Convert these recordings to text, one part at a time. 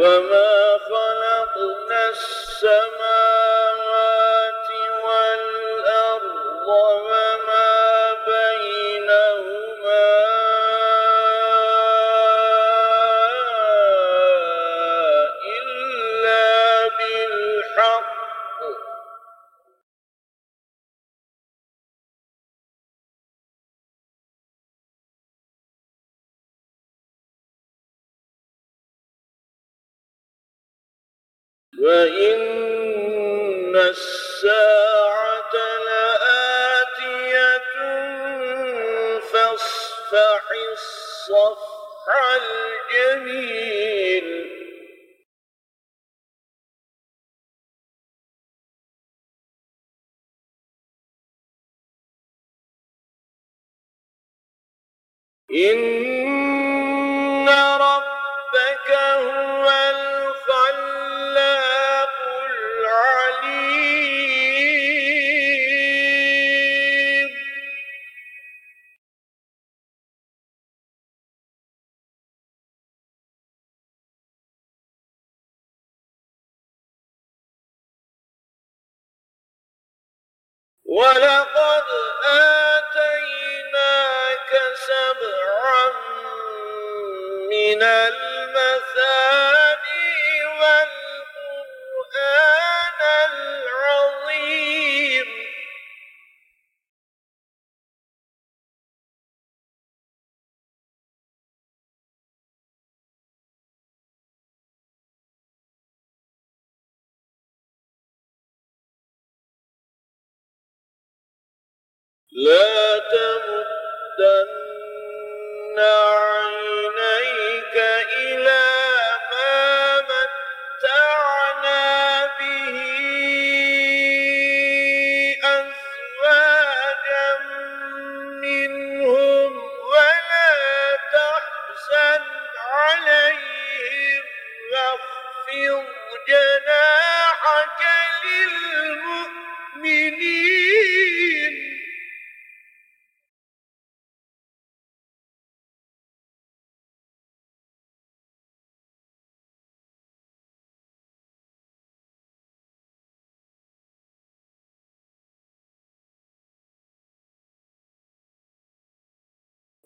وما خلقنا السماوات وإن الساعة لآتية فاصفح الصفح الجميل إن ولقد آتيناك سبعا من المثاني لا تمدن عينيك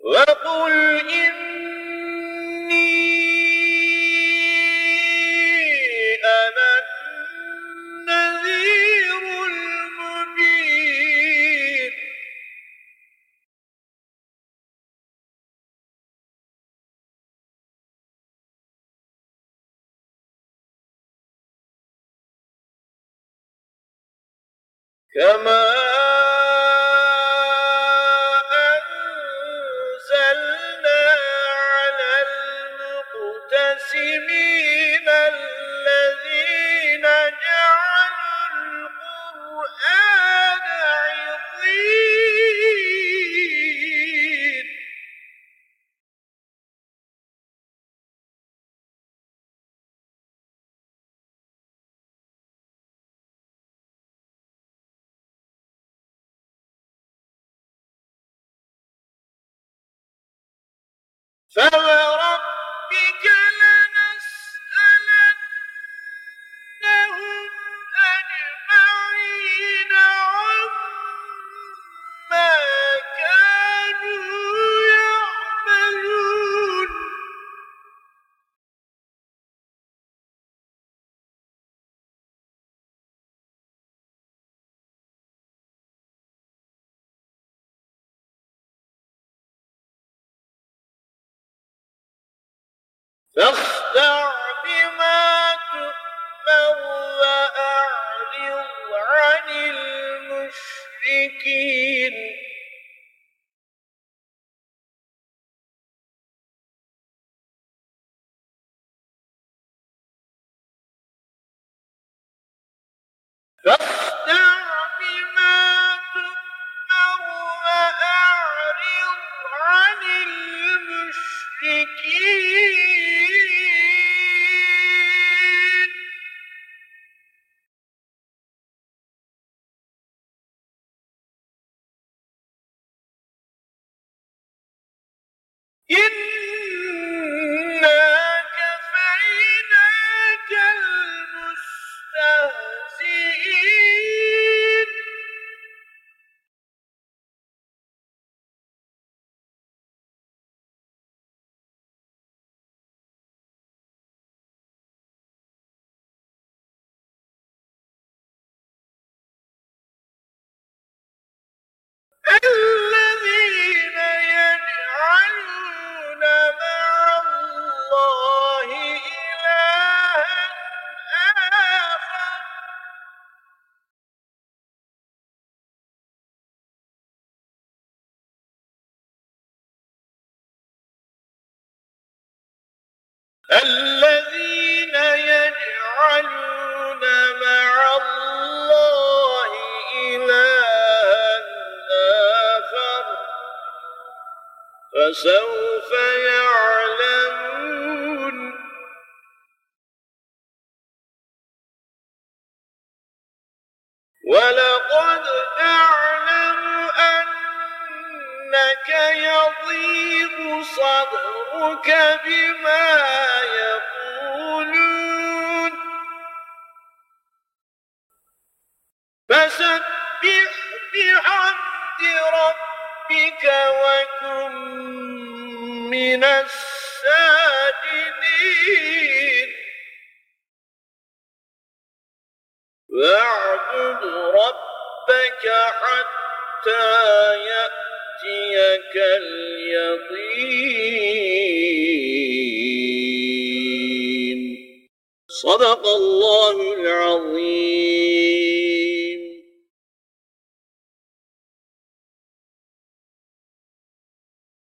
وقل إني أنا النذير المبين كما فوربك لنسألنهم فاصدع بما تؤمر وأعرض عن المشركين. فاصدع بما تؤمر وأعرض عن المشركين. In فسوف يعلمون. ولقد نعلم أنك يضيق صدرك بما يقولون وكن من الساجدين. واعبد ربك حتى يأتيك اليقين. صدق الله العظيم.